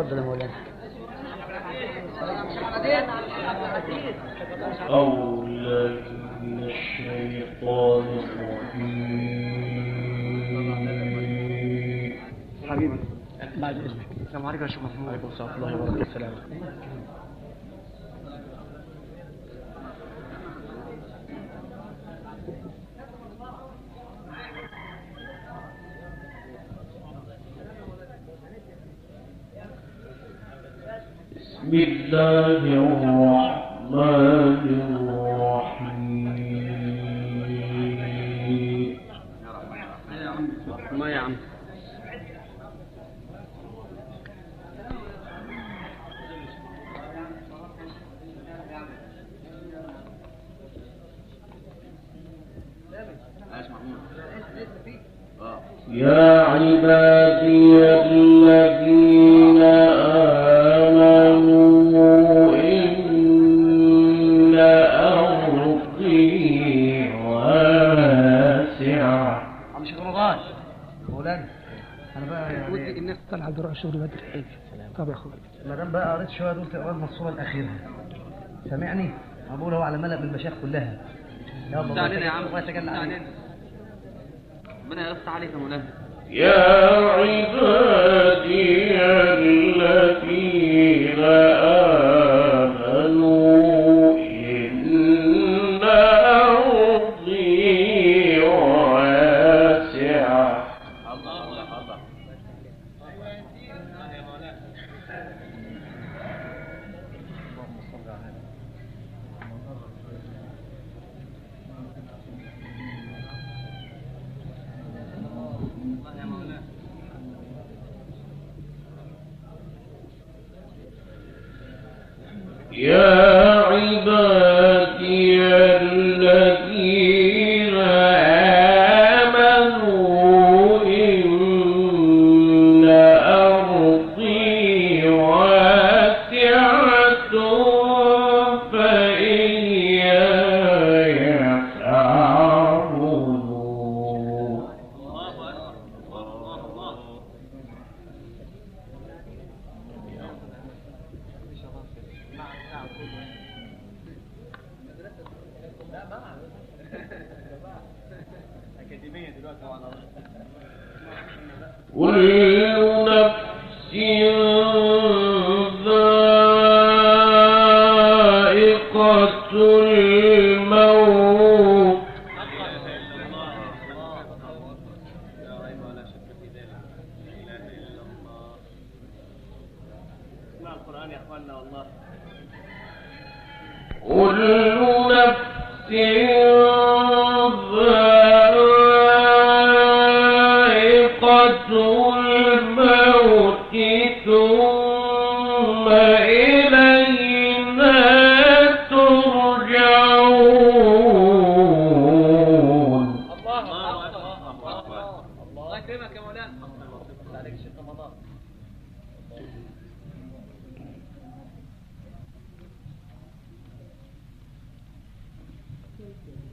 اتفضل يا مولانا. أولى من الشيطان الرجيم حبيبي بعد اذنك السلام عليكم ورحمه الله وبركاته بسم الله الرحمن الرحيم. ما يا عم. يا عبادي عبد الرؤى الشغل بدري طب يا اخوي ما دام بقى قريت شويه دول تقرا لنا الصوره الاخيره سامعني؟ بقول هو على ملأ من المشايخ كلها يلا علينا يا عم. علينا ربنا يرفع عليك يا مولانا يا عبادي كل نفس والذين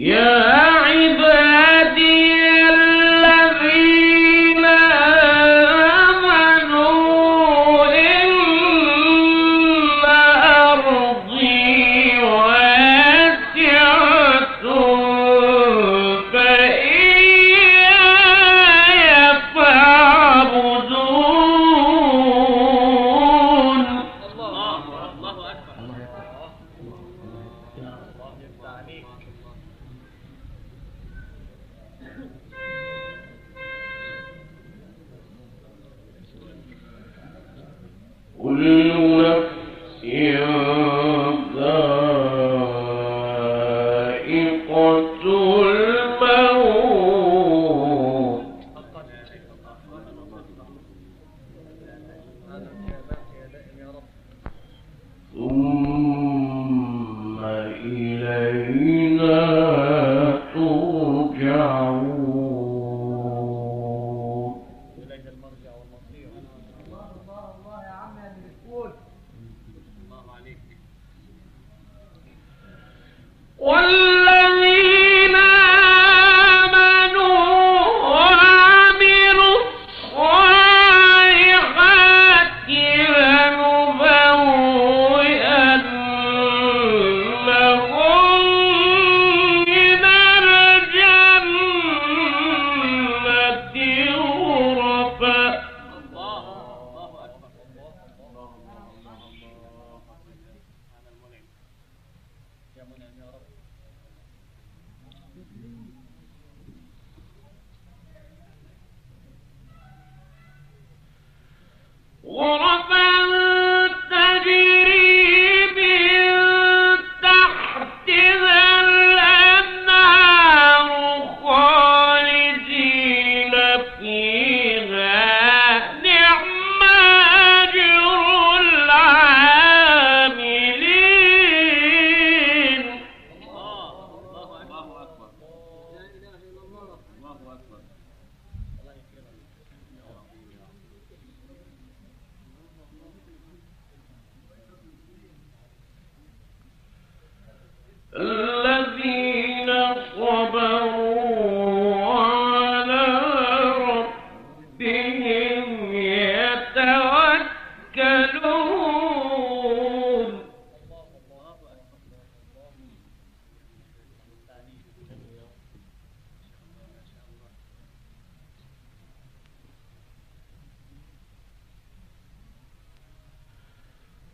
يا قل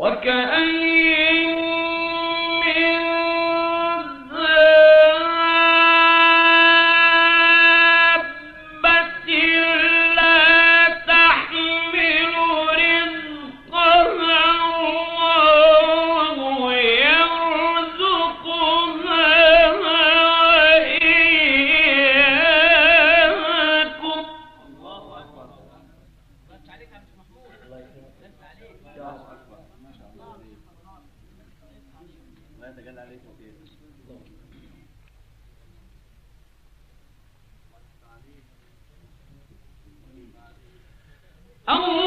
وكأين الله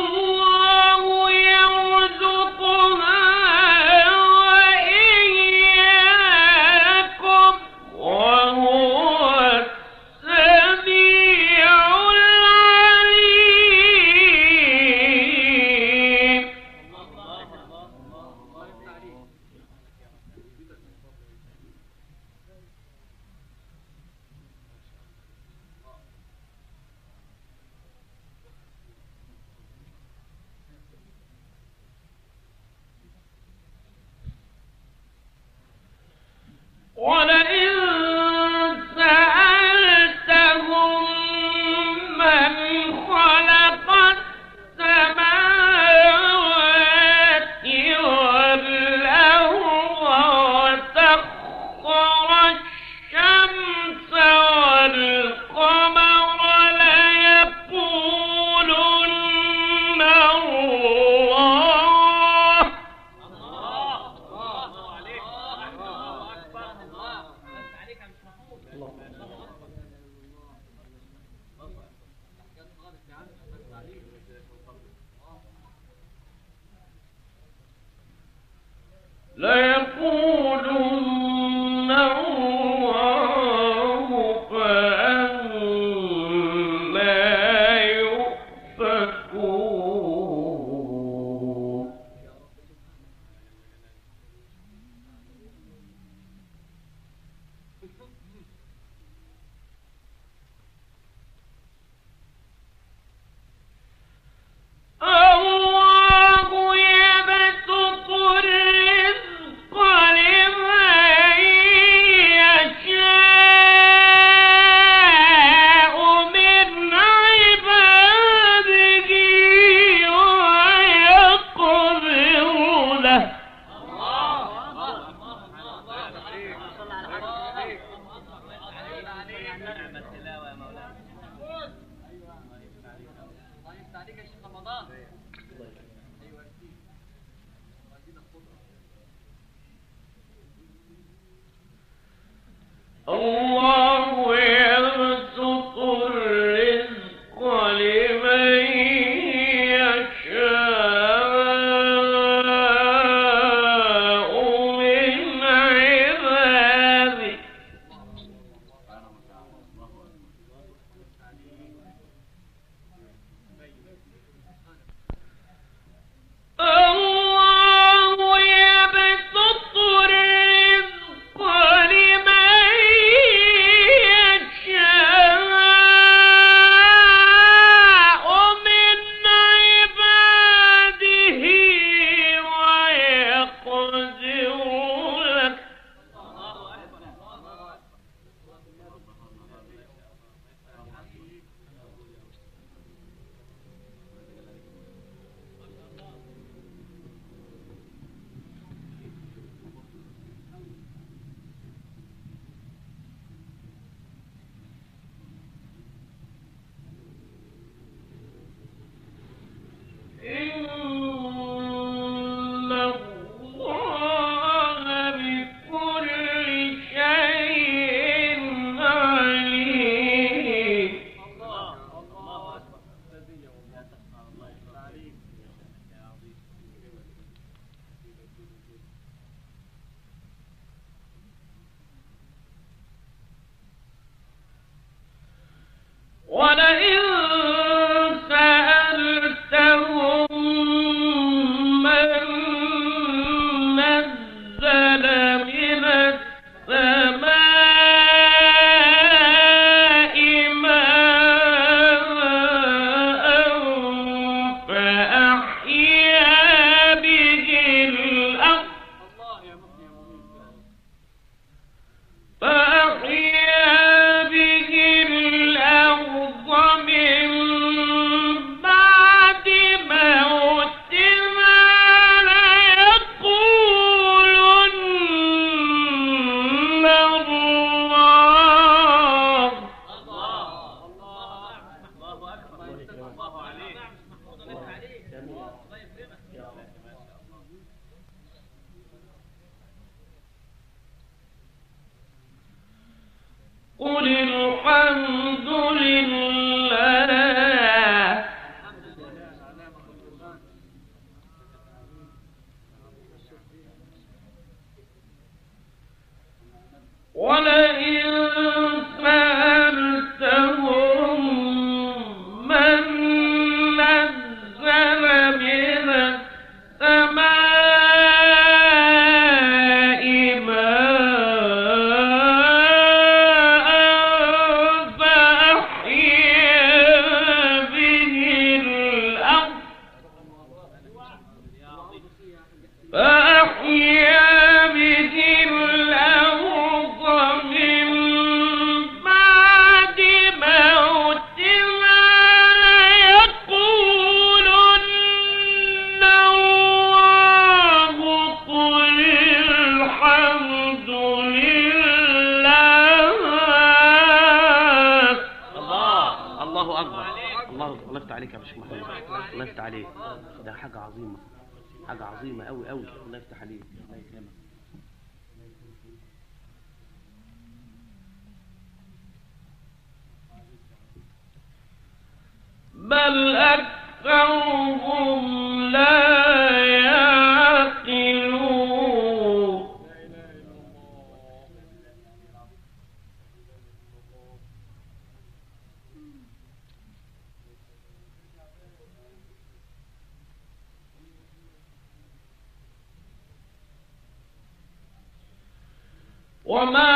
وما